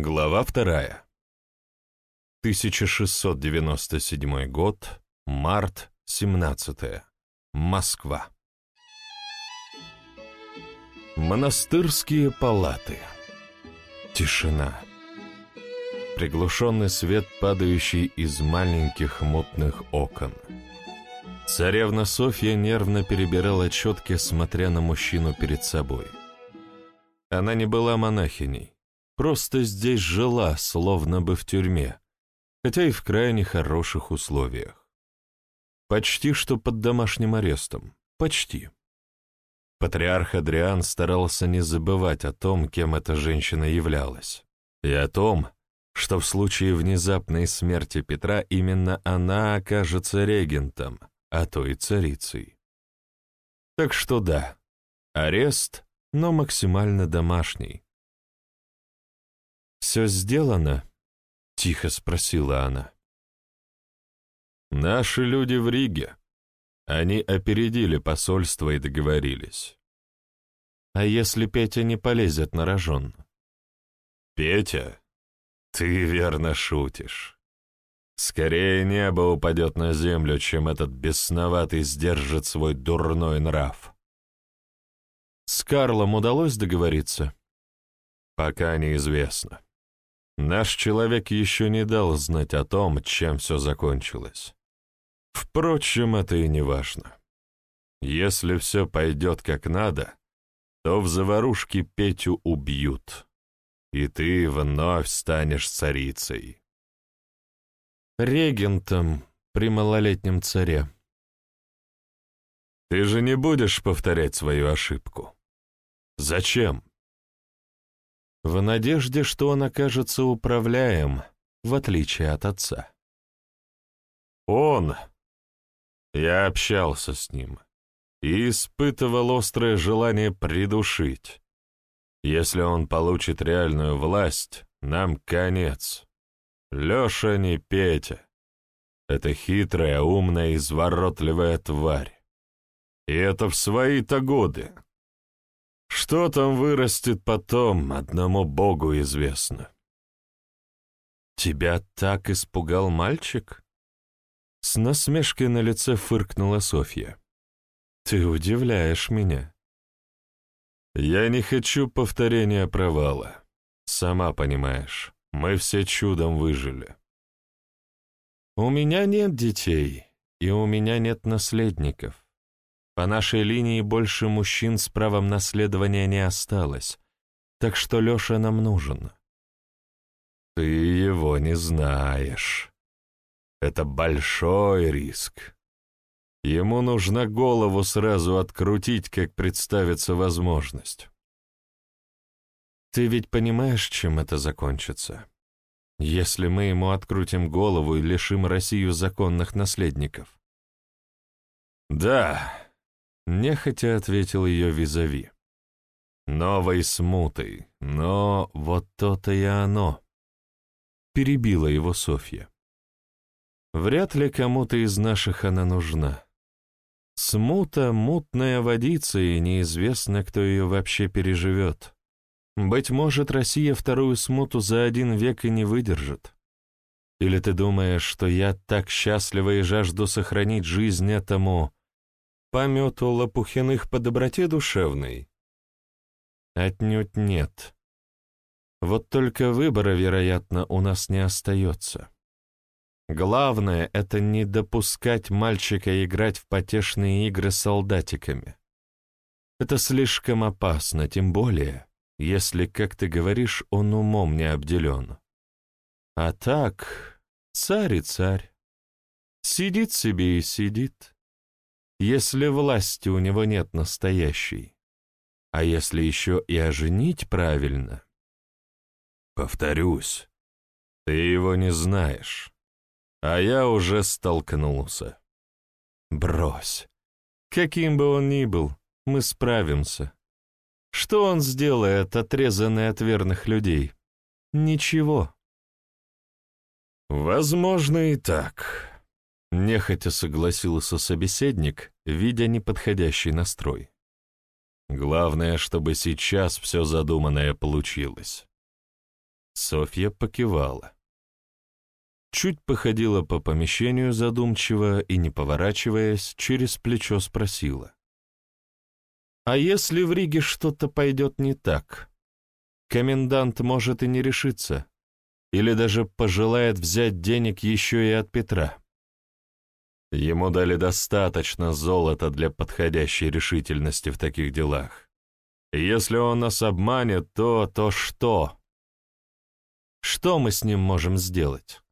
Глава вторая. 1697 год, март 17 Москва. Монастырские палаты. Тишина. Приглушенный свет, падающий из маленьких мутных окон. Царевна Софья нервно перебирала четки, смотря на мужчину перед собой. Она не была монахиней, просто здесь жила, словно бы в тюрьме, хотя и в крайне хороших условиях. Почти что под домашним арестом. Почти. Патриарх Адриан старался не забывать о том, кем эта женщина являлась, и о том, что в случае внезапной смерти Петра именно она окажется регентом, а то и царицей. Так что да, арест, но максимально домашний. «Все сделано?» — тихо спросила она. «Наши люди в Риге. Они опередили посольство и договорились. А если Петя не полезет на рожон?» «Петя? Ты верно шутишь. Скорее небо упадет на землю, чем этот бесноватый сдержит свой дурной нрав». «С Карлом удалось договориться?» «Пока неизвестно. Наш человек еще не дал знать о том, чем все закончилось. Впрочем, это и не важно. Если все пойдет как надо, то в заварушке Петю убьют, и ты вновь станешь царицей. Регентом при малолетнем царе. Ты же не будешь повторять свою ошибку. Зачем? В надежде, что он окажется управляем, в отличие от отца. Он я общался с ним и испытывал острое желание придушить. Если он получит реальную власть, нам конец. Леша не Петя. Это хитрая, умная, изворотливая тварь. И это в свои-то годы. Что там вырастет потом, одному Богу известно. «Тебя так испугал мальчик?» С насмешкой на лице фыркнула Софья. «Ты удивляешь меня». «Я не хочу повторения провала. Сама понимаешь, мы все чудом выжили». «У меня нет детей, и у меня нет наследников. По нашей линии больше мужчин с правом наследования не осталось, так что Леша нам нужен». «Ты его не знаешь», это большой риск. Ему нужно голову сразу открутить, как представится возможность. Ты ведь понимаешь, чем это закончится? Если мы ему открутим голову и лишим Россию законных наследников. Да, нехотя ответил ее визави. Новой смутой, но вот то-то и оно. Перебила его Софья. Вряд ли кому-то из наших она нужна. Смута — мутная водица, и неизвестно, кто ее вообще переживет. Быть может, Россия вторую смуту за один век и не выдержит. Или ты думаешь, что я так счастлива и жажду сохранить жизнь этому помету Лопухиных по доброте душевной? Отнюдь нет. Вот только выбора, вероятно, у нас не остается. Главное — это не допускать мальчика играть в потешные игры с солдатиками. Это слишком опасно, тем более, если, как ты говоришь, он умом не обделен. А так, царь и царь. Сидит себе и сидит. Если власти у него нет настоящей. А если еще и оженить правильно? Повторюсь, ты его не знаешь. А я уже столкнулся. Брось. Каким бы он ни был, мы справимся. Что он сделает, отрезанный от верных людей? Ничего. Возможно и так. Нехотя согласился собеседник, видя неподходящий настрой. Главное, чтобы сейчас все задуманное получилось. Софья покивала. Чуть походила по помещению задумчиво и, не поворачиваясь, через плечо спросила. «А если в Риге что-то пойдет не так? Комендант может и не решиться, или даже пожелает взять денег еще и от Петра». Ему дали достаточно золота для подходящей решительности в таких делах. Если он нас обманет, то то что? Что мы с ним можем сделать?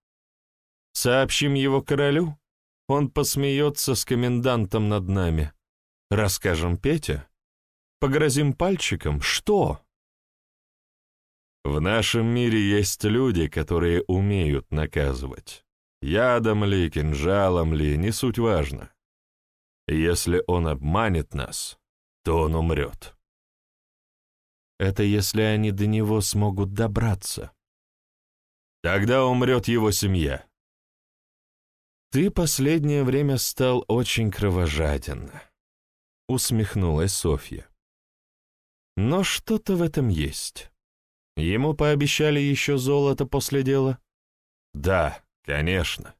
Сообщим его королю? Он посмеется с комендантом над нами. Расскажем Пете? Погрозим пальчиком? Что? В нашем мире есть люди, которые умеют наказывать. Ядом ли, кинжалом ли, не суть важно. Если он обманет нас, то он умрет. Это если они до него смогут добраться. Тогда умрет его семья. «Ты последнее время стал очень кровожаден», — усмехнулась Софья. «Но что-то в этом есть. Ему пообещали еще золото после дела?» «Да, конечно.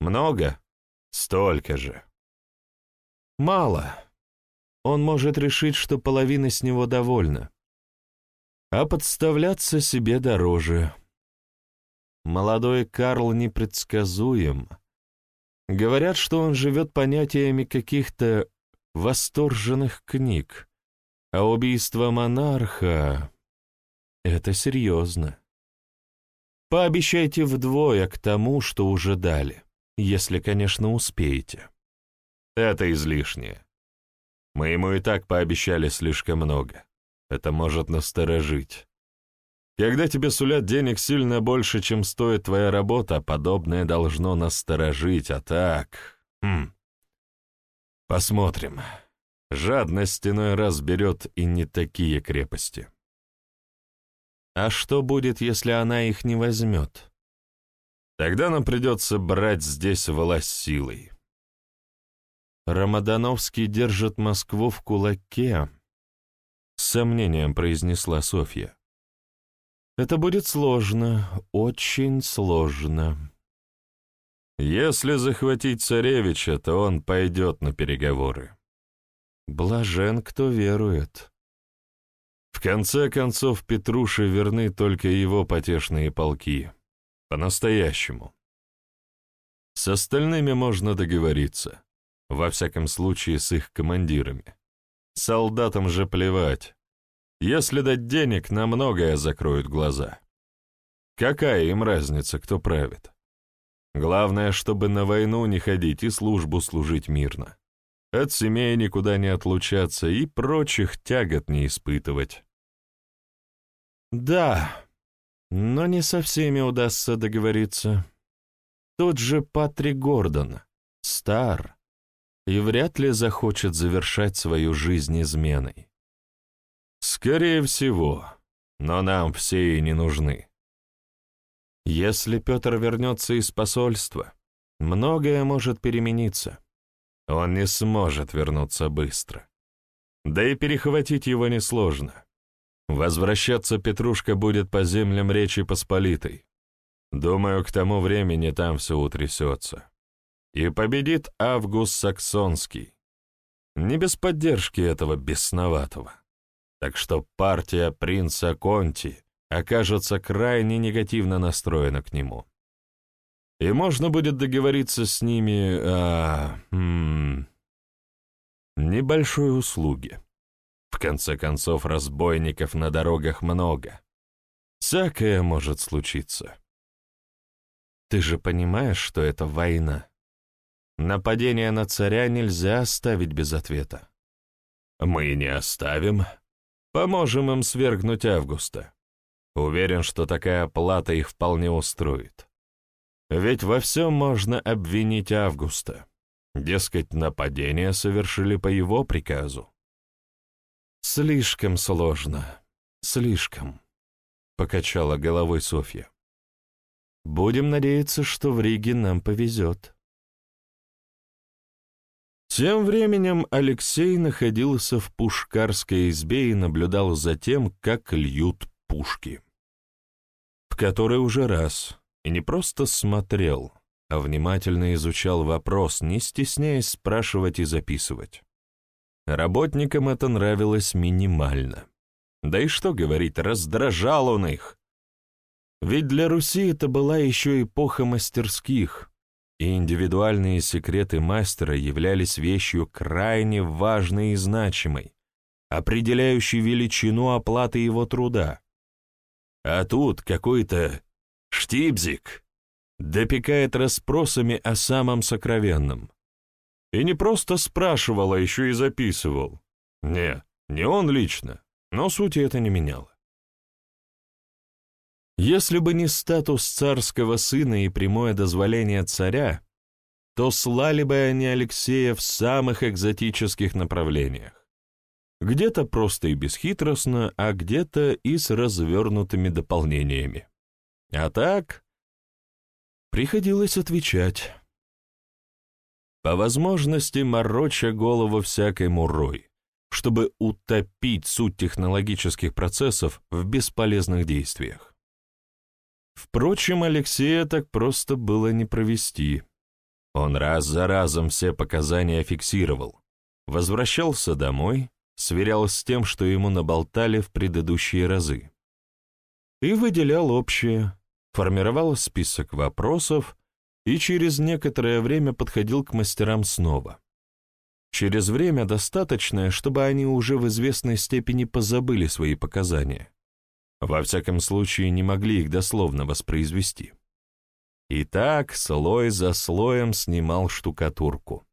Много? Столько же». «Мало. Он может решить, что половина с него довольна. А подставляться себе дороже. Молодой Карл непредсказуем» Говорят, что он живет понятиями каких-то восторженных книг, а убийство монарха — это серьезно. Пообещайте вдвое к тому, что уже дали, если, конечно, успеете. Это излишнее. Мы ему и так пообещали слишком много. Это может насторожить. Когда тебе сулят денег сильно больше, чем стоит твоя работа, подобное должно насторожить, а так... Хм. Посмотрим. Жадность иной раз берет и не такие крепости. А что будет, если она их не возьмет? Тогда нам придется брать здесь власть силой. Рамадановский держит Москву в кулаке, с сомнением произнесла Софья. Это будет сложно, очень сложно. Если захватить царевича, то он пойдет на переговоры. Блажен, кто верует. В конце концов, Петруше верны только его потешные полки. По-настоящему. С остальными можно договориться. Во всяком случае, с их командирами. Солдатам же плевать. Если дать денег, на многое закроют глаза. Какая им разница, кто правит? Главное, чтобы на войну не ходить и службу служить мирно. От семей никуда не отлучаться и прочих тягот не испытывать. Да, но не со всеми удастся договориться. Тот же Патрик Гордон, стар, и вряд ли захочет завершать свою жизнь изменой. Скорее всего, но нам все и не нужны. Если Петр вернется из посольства, многое может перемениться. Он не сможет вернуться быстро. Да и перехватить его несложно. Возвращаться Петрушка будет по землям Речи Посполитой. Думаю, к тому времени там все утрясется. И победит Август Саксонский. Не без поддержки этого бесноватого так что партия принца Конти окажется крайне негативно настроена к нему. И можно будет договориться с ними о... М -м, небольшой услуге. В конце концов, разбойников на дорогах много. Всякое может случиться. Ты же понимаешь, что это война. Нападение на царя нельзя оставить без ответа. Мы не оставим, Поможем им свергнуть Августа. Уверен, что такая плата их вполне устроит. Ведь во всем можно обвинить Августа. Дескать, нападение совершили по его приказу. «Слишком сложно, слишком», — покачала головой Софья. «Будем надеяться, что в Риге нам повезет». Тем временем Алексей находился в пушкарской избе и наблюдал за тем, как льют пушки. В который уже раз, и не просто смотрел, а внимательно изучал вопрос, не стесняясь спрашивать и записывать. Работникам это нравилось минимально. Да и что говорить, раздражал он их. Ведь для Руси это была еще эпоха мастерских, и индивидуальные секреты мастера являлись вещью крайне важной и значимой, определяющей величину оплаты его труда. А тут какой-то штибзик допекает расспросами о самом сокровенном. И не просто спрашивал, а еще и записывал. Не, не он лично, но сути это не меняло. Если бы не статус царского сына и прямое дозволение царя, то слали бы они Алексея в самых экзотических направлениях. Где-то просто и бесхитростно, а где-то и с развернутыми дополнениями. А так приходилось отвечать. По возможности мороча голову всякой мурой, чтобы утопить суть технологических процессов в бесполезных действиях. Впрочем, Алексея так просто было не провести. Он раз за разом все показания фиксировал, возвращался домой, сверял с тем, что ему наболтали в предыдущие разы. И выделял общее, формировал список вопросов и через некоторое время подходил к мастерам снова. Через время достаточное, чтобы они уже в известной степени позабыли свои показания. Во всяком случае, не могли их дословно воспроизвести. И так слой за слоем снимал штукатурку.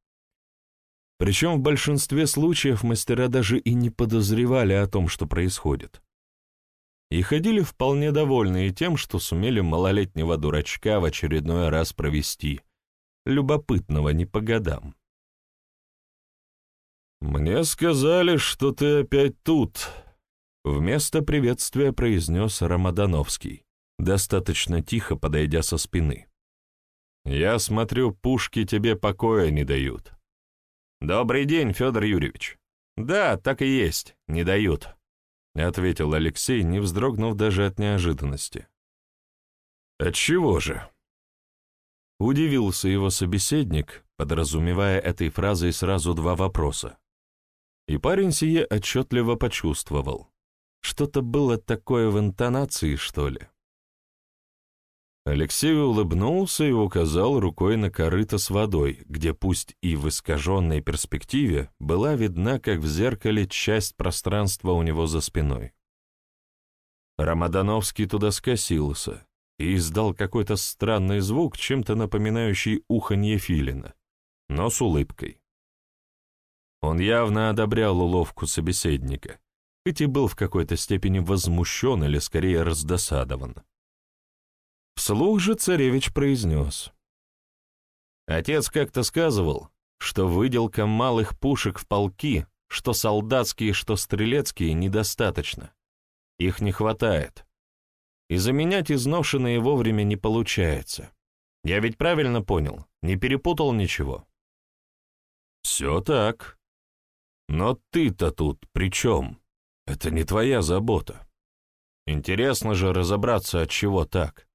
Причем в большинстве случаев мастера даже и не подозревали о том, что происходит. И ходили вполне довольные тем, что сумели малолетнего дурачка в очередной раз провести, любопытного не по годам. «Мне сказали, что ты опять тут», Вместо приветствия произнес Рамадановский, достаточно тихо подойдя со спины. «Я смотрю, пушки тебе покоя не дают». «Добрый день, Федор Юрьевич». «Да, так и есть, не дают», — ответил Алексей, не вздрогнув даже от неожиданности. «Отчего же?» Удивился его собеседник, подразумевая этой фразой сразу два вопроса. И парень сие отчетливо почувствовал. Что-то было такое в интонации, что ли. Алексей улыбнулся и указал рукой на корыто с водой, где пусть и в искаженной перспективе была видна, как в зеркале, часть пространства у него за спиной. Рамадановский туда скосился и издал какой-то странный звук, чем-то напоминающий уханье филина, но с улыбкой. Он явно одобрял уловку собеседника, хоть и был в какой-то степени возмущен или скорее раздосадован. Вслух же царевич произнес. Отец как-то сказывал, что выделка малых пушек в полки, что солдатские, что стрелецкие, недостаточно. Их не хватает. И заменять изношенные вовремя не получается. Я ведь правильно понял, не перепутал ничего? Все так. Но ты-то тут при чем? Это не твоя забота. Интересно же разобраться, от чего так.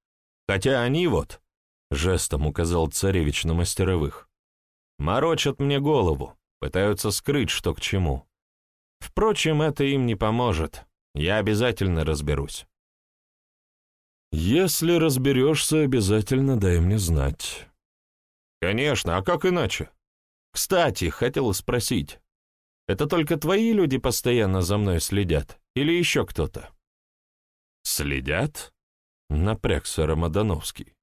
Хотя они вот, — жестом указал царевич на мастеровых, — морочат мне голову, пытаются скрыть, что к чему. Впрочем, это им не поможет. Я обязательно разберусь. Если разберешься, обязательно дай мне знать. Конечно, а как иначе? Кстати, хотел спросить, это только твои люди постоянно за мной следят? Или еще кто-то?» «Следят?» — напрягся Рамадановский.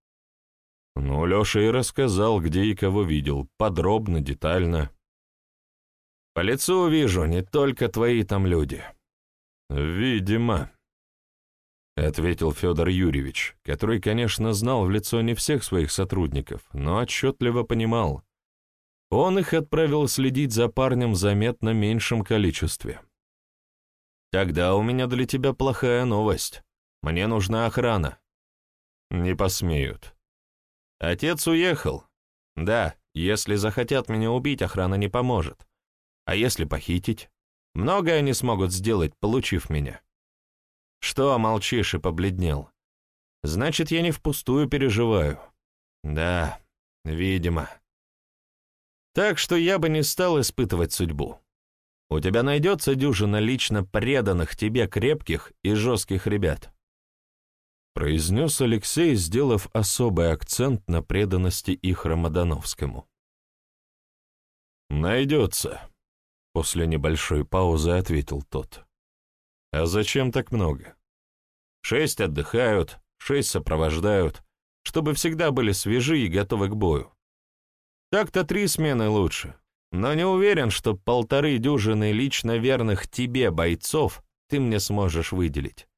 Ну, Леша и рассказал, где и кого видел, подробно, детально. «По лицу вижу, не только твои там люди». «Видимо», — ответил Федор Юрьевич, который, конечно, знал в лицо не всех своих сотрудников, но отчетливо понимал, он их отправил следить за парнем в заметно меньшем количестве. «Тогда у меня для тебя плохая новость. Мне нужна охрана». «Не посмеют». «Отец уехал. Да, если захотят меня убить, охрана не поможет. А если похитить? Многое они смогут сделать, получив меня». «Что молчишь и побледнел? Значит, я не впустую переживаю. Да, видимо. Так что я бы не стал испытывать судьбу. У тебя найдется дюжина лично преданных тебе крепких и жестких ребят. Произнес Алексей, сделав особый акцент на преданности их Рамадановскому. «Найдется», — после небольшой паузы ответил тот. «А зачем так много? Шесть отдыхают, шесть сопровождают, чтобы всегда были свежи и готовы к бою. Так-то три смены лучше, но не уверен, что полторы дюжины лично верных тебе бойцов ты мне сможешь выделить.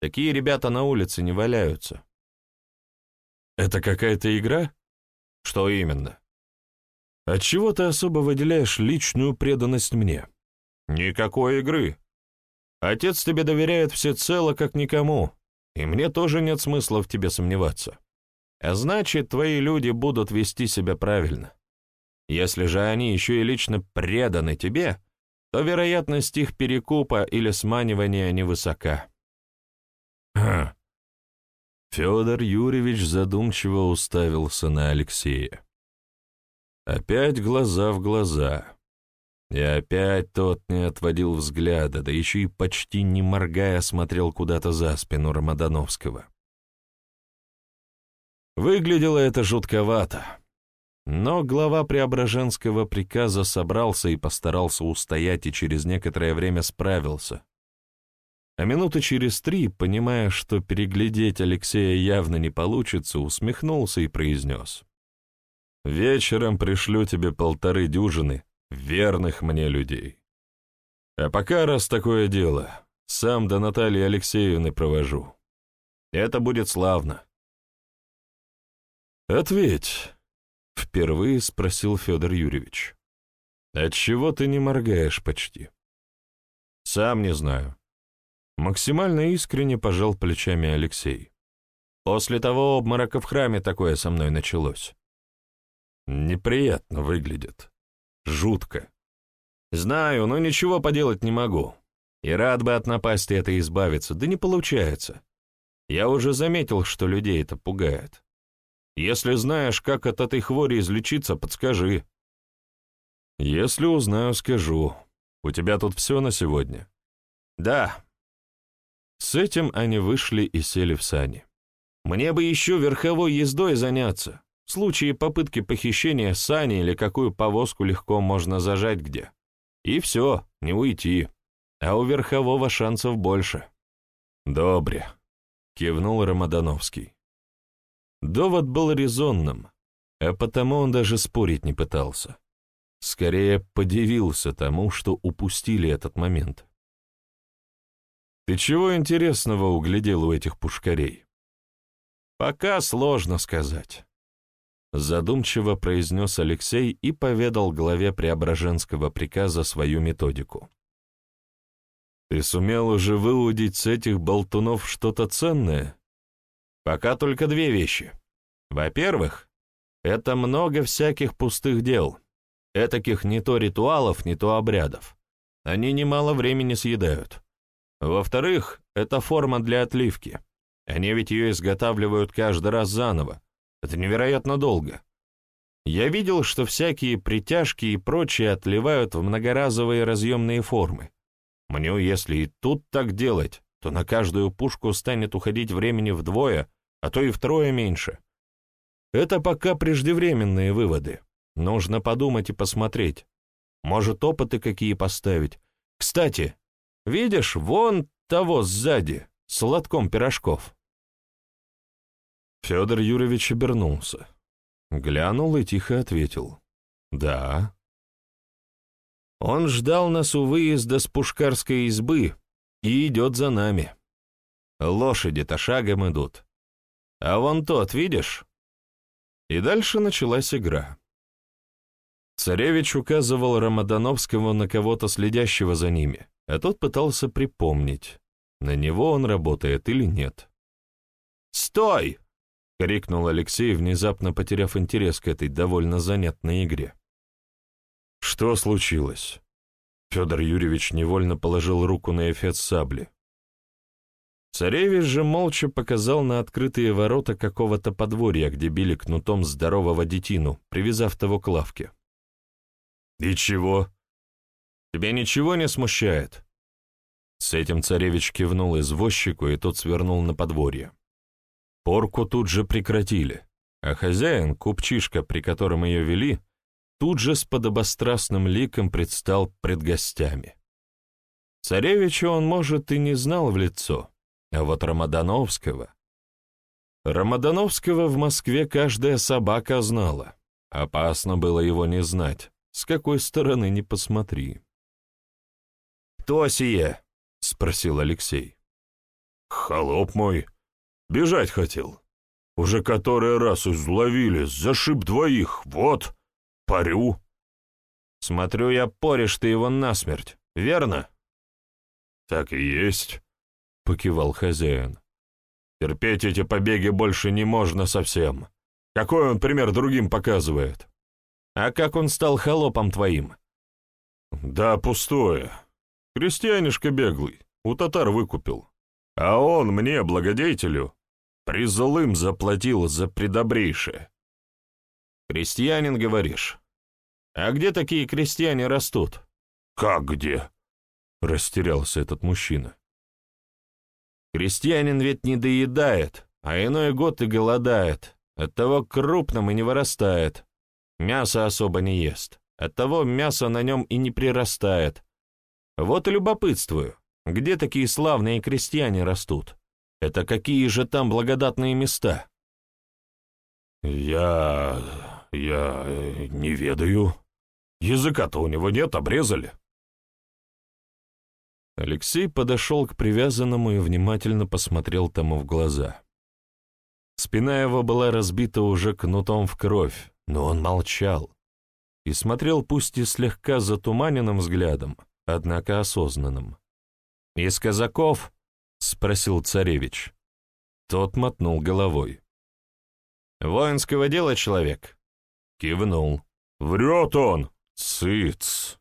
Такие ребята на улице не валяются. Это какая-то игра? Что именно? Отчего ты особо выделяешь личную преданность мне? Никакой игры. Отец тебе доверяет всецело, как никому, и мне тоже нет смысла в тебе сомневаться. А значит, твои люди будут вести себя правильно. Если же они еще и лично преданы тебе, то вероятность их перекупа или сманивания невысока. Федор Юрьевич задумчиво уставился на Алексея. Опять глаза в глаза. И опять тот не отводил взгляда, да еще и почти не моргая смотрел куда-то за спину Рамадановского. Выглядело это жутковато. Но глава Преображенского приказа собрался и постарался устоять, и через некоторое время справился. А минуты через три, понимая, что переглядеть Алексея явно не получится, усмехнулся и произнес. «Вечером пришлю тебе полторы дюжины верных мне людей. А пока, раз такое дело, сам до Натальи Алексеевны провожу. Это будет славно». «Ответь», — впервые спросил Федор Юрьевич. «Отчего ты не моргаешь почти?» «Сам не знаю». Максимально искренне пожал плечами Алексей. «После того обморока в храме такое со мной началось». «Неприятно выглядит. Жутко. Знаю, но ничего поделать не могу. И рад бы от напасти это избавиться, да не получается. Я уже заметил, что людей это пугает. Если знаешь, как от этой хвори излечиться, подскажи». «Если узнаю, скажу. У тебя тут все на сегодня?» «Да». С этим они вышли и сели в сани. «Мне бы еще верховой ездой заняться. В случае попытки похищения сани или какую повозку легко можно зажать где. И все, не уйти. А у верхового шансов больше». «Добре», — кивнул Рамадановский. Довод был резонным, а потому он даже спорить не пытался. Скорее, подивился тому, что упустили этот момент. «Ты чего интересного углядел у этих пушкарей?» «Пока сложно сказать», — задумчиво произнес Алексей и поведал главе Преображенского приказа свою методику. «Ты сумел уже выудить с этих болтунов что-то ценное?» Пока только две вещи. Во-первых, это много всяких пустых дел, этаких не то ритуалов, не то обрядов. Они немало времени съедают. Во-вторых, это форма для отливки. Они ведь ее изготавливают каждый раз заново. Это невероятно долго. Я видел, что всякие притяжки и прочее отливают в многоразовые разъемные формы. Мне, если и тут так делать, то на каждую пушку станет уходить времени вдвое, а то и втрое меньше. Это пока преждевременные выводы. Нужно подумать и посмотреть. Может, опыты какие поставить. Кстати, видишь, вон того сзади, с лотком пирожков. Федор Юрьевич обернулся. Глянул и тихо ответил. «Да». Он ждал нас у выезда с пушкарской избы и идет за нами. Лошади-то шагом идут. А вон тот, видишь?» И дальше началась игра. Царевич указывал Рамадановского на кого-то следящего за ними, а тот пытался припомнить, на него он работает или нет. «Стой!» — крикнул Алексей, внезапно потеряв интерес к этой довольно занятной игре. «Что случилось?» Федор Юрьевич невольно положил руку на эфес сабли. Царевич же молча показал на открытые ворота какого-то подворья, где били кнутом здорового детину, привязав того к лавке. «И чего? Тебя ничего не смущает?» С этим царевич кивнул извозчику, и тот свернул на подворье. Порку тут же прекратили, а хозяин, купчишка, при котором ее вели, тут же с подобострастным ликом предстал пред гостями. Царевича он, может, и не знал в лицо, а вот Рамадановского... Рамадановского в Москве каждая собака знала. Опасно было его не знать, с какой стороны не посмотри. «Кто сие?» — спросил Алексей. «Холоп мой. Бежать хотел. Уже который раз изловили, зашиб двоих. Вот, парю». «Смотрю, я порешь ты его насмерть, верно?» «Так и есть покивал хозяин. Терпеть эти побеги больше не можно совсем. Какой он пример другим показывает? А как он стал холопом твоим? Да, пустое. Крестьянишка беглый, у татар выкупил. А он мне, благодетелю, призлым заплатил за предобрейшее. Крестьянин, говоришь? А где такие крестьяне растут? Как где? Растерялся этот мужчина. Крестьянин ведь не доедает, а иной год и голодает, оттого крупным и не вырастает. Мясо особо не ест, оттого мясо на нем и не прирастает. Вот и любопытствую, где такие славные крестьяне растут? Это какие же там благодатные места? Я... я не ведаю. Языка-то у него нет, обрезали. Алексей подошел к привязанному и внимательно посмотрел тому в глаза. Спина его была разбита уже кнутом в кровь, но он молчал и смотрел пусть и слегка затуманенным взглядом, однако осознанным. «Из казаков?» — спросил царевич. Тот мотнул головой. «Воинского дела человек?» Кивнул. «Врет он! Цыц!»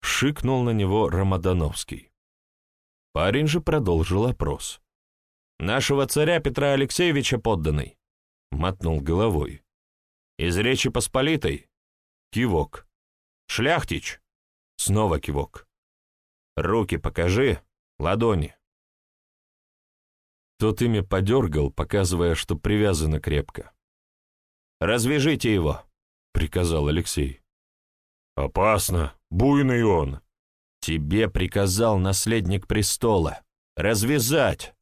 Шикнул на него Рамадановский. Парень же продолжил опрос. «Нашего царя Петра Алексеевича подданный?» Мотнул головой. «Из Речи Посполитой?» Кивок. «Шляхтич?» Снова кивок. «Руки покажи, ладони». Тот ими подергал, показывая, что привязано крепко. «Развяжите его», — приказал Алексей. «Опасно, буйный он!» «Тебе приказал наследник престола. Развязать!»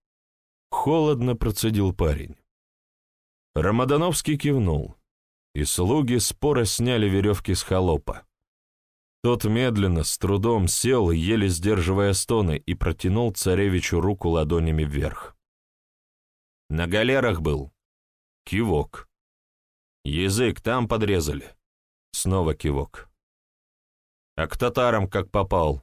Холодно процедил парень. Рамадановский кивнул, и слуги споро сняли веревки с холопа. Тот медленно, с трудом сел, еле сдерживая стоны, и протянул царевичу руку ладонями вверх. «На галерах был?» Кивок. «Язык там подрезали?» Снова кивок. А к татарам как попал?»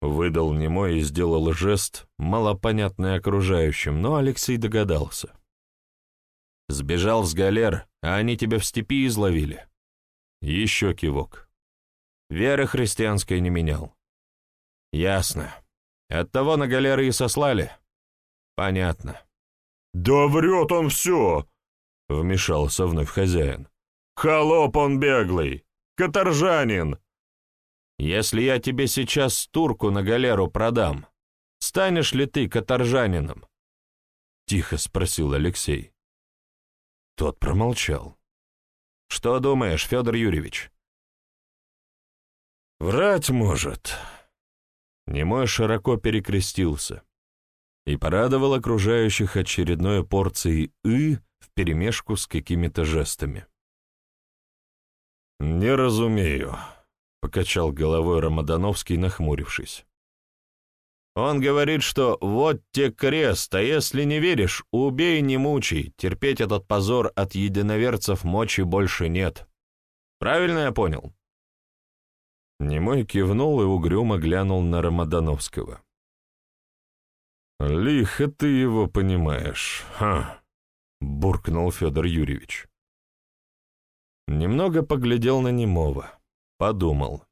Выдал немой и сделал жест, малопонятный окружающим, но Алексей догадался. «Сбежал с галер, а они тебя в степи изловили?» Еще кивок. «Веры христианской не менял». «Ясно. Оттого на галеры и сослали?» «Понятно». «Да врет он все!» — вмешался вновь хозяин. Холоп он беглый, каторжанин. Если я тебе сейчас турку на галеру продам, станешь ли ты каторжанином? Тихо спросил Алексей. Тот промолчал. Что думаешь, Федор Юрьевич? Врать может. Немой широко перекрестился и порадовал окружающих очередной порцией «ы» вперемешку с какими-то жестами. «Не разумею», — покачал головой Рамадановский, нахмурившись. «Он говорит, что вот те крест, а если не веришь, убей, не мучай, терпеть этот позор от единоверцев мочи больше нет. Правильно я понял?» Немой кивнул и угрюмо глянул на Рамадановского. «Лихо ты его понимаешь, ха!» — буркнул Федор Юрьевич. Немного поглядел на немого, подумал.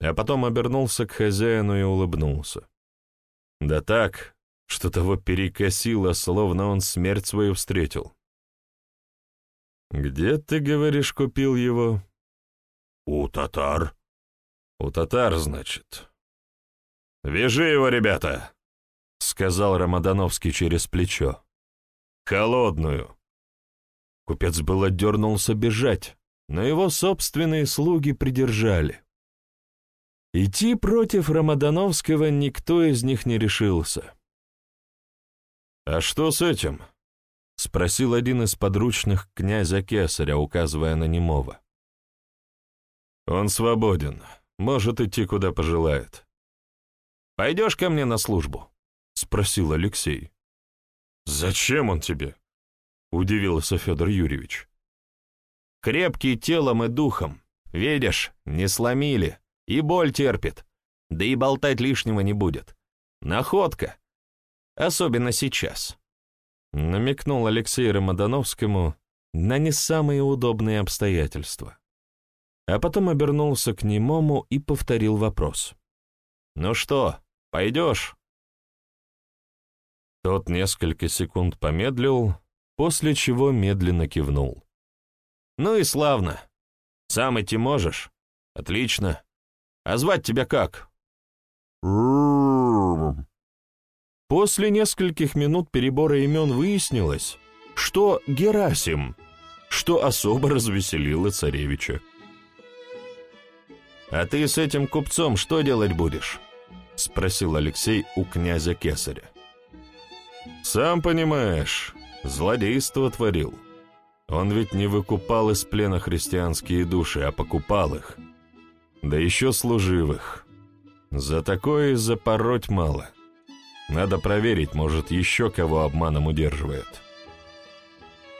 а потом обернулся к хозяину и улыбнулся. Да так, что того перекосило, словно он смерть свою встретил. «Где, ты, говоришь, купил его?» «У татар». «У татар, значит». «Вяжи его, ребята!» — сказал Рамадановский через плечо. «Холодную!» Купец было дернулся бежать, но его собственные слуги придержали. Идти против Рамадановского никто из них не решился. «А что с этим?» — спросил один из подручных князя Кесаря, указывая на немого. «Он свободен, может идти, куда пожелает». «Пойдешь ко мне на службу?» — спросил Алексей. «Зачем он тебе?» — удивился Федор Юрьевич. «Крепкий телом и духом, видишь, не сломили, и боль терпит, да и болтать лишнего не будет. Находка, особенно сейчас». Намекнул Алексей Рамадановскому на не самые удобные обстоятельства. А потом обернулся к немому и повторил вопрос. «Ну что, пойдешь?» Тот несколько секунд помедлил, после чего медленно кивнул. «Ну и славно. Сам идти можешь? Отлично. А звать тебя как?» После нескольких минут перебора имен выяснилось, что Герасим, что особо развеселило царевича. «А ты с этим купцом что делать будешь?» — спросил Алексей у князя Кесаря. «Сам понимаешь, злодейство творил. Он ведь не выкупал из плена христианские души, а покупал их. Да еще служивых. За такое запороть мало». Надо проверить, может, еще кого обманом удерживает.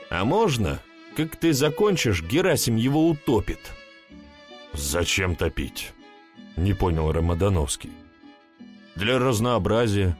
А можно, как ты закончишь, Герасим его утопит? Зачем топить? Не понял Рамадановский. Для разнообразия,